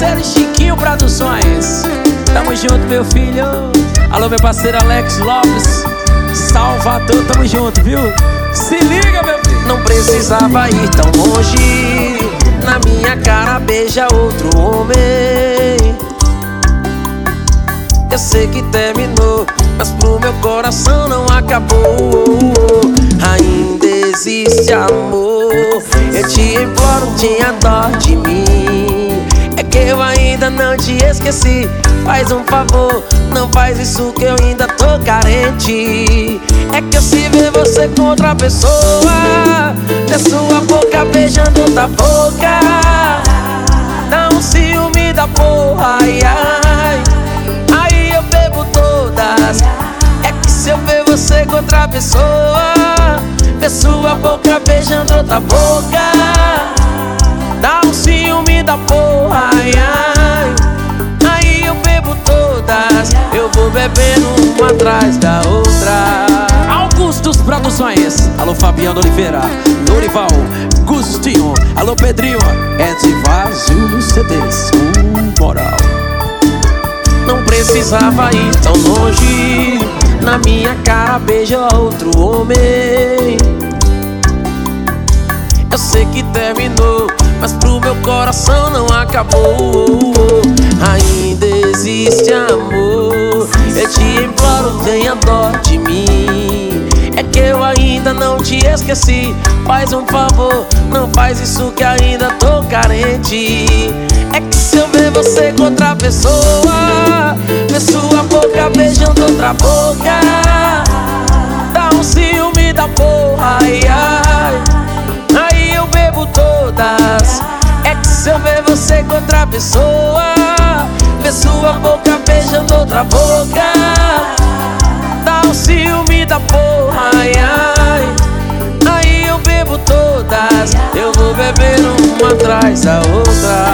parceiro Chiquinho Produções. Tamo junto, meu filho. Alô, meu parceiro Alex Lopes. Salvador, tamo junto, viu? Se liga, meu filho. Não precisava ir tão longe. Na minha cara beija outro homem. Eu sei que terminou, mas pro meu coração não acabou. Ainda existe amor. Eu te imploro, tenha dó de mim. Não te esqueci. Faz um favor, não faz isso que eu ainda tô carente. É que eu se ver você com outra pessoa, ver sua boca beijando outra boca. Dá um ciúme da porra, ai ai. Aí eu bebo todas. É que se eu ver você com outra pessoa, ver sua boca beijando outra boca. Dá um ciúme da porra, ai ai. Atrás da outra. Augustus Produções. Alô, Fabiano Oliveira. Lorival. Gustinho. Alô, Pedrinho. É de vazio CDs. Com moral. Não precisava ir tão longe. Na minha cara beija outro homem. Eu sei que terminou, mas pro meu coração não acabou. Ainda não te esqueci. Faz um favor, não faz isso que ainda tô carente. É que se eu ver você com outra pessoa, ver sua boca beijando outra boca, dá um ciúme da porra, ai ai. Aí eu bebo todas. É que se eu ver você com outra pessoa, ver sua boca beijando outra boca, dá um ciúme da porra, ai ai. Bebendo uma atrás da outra.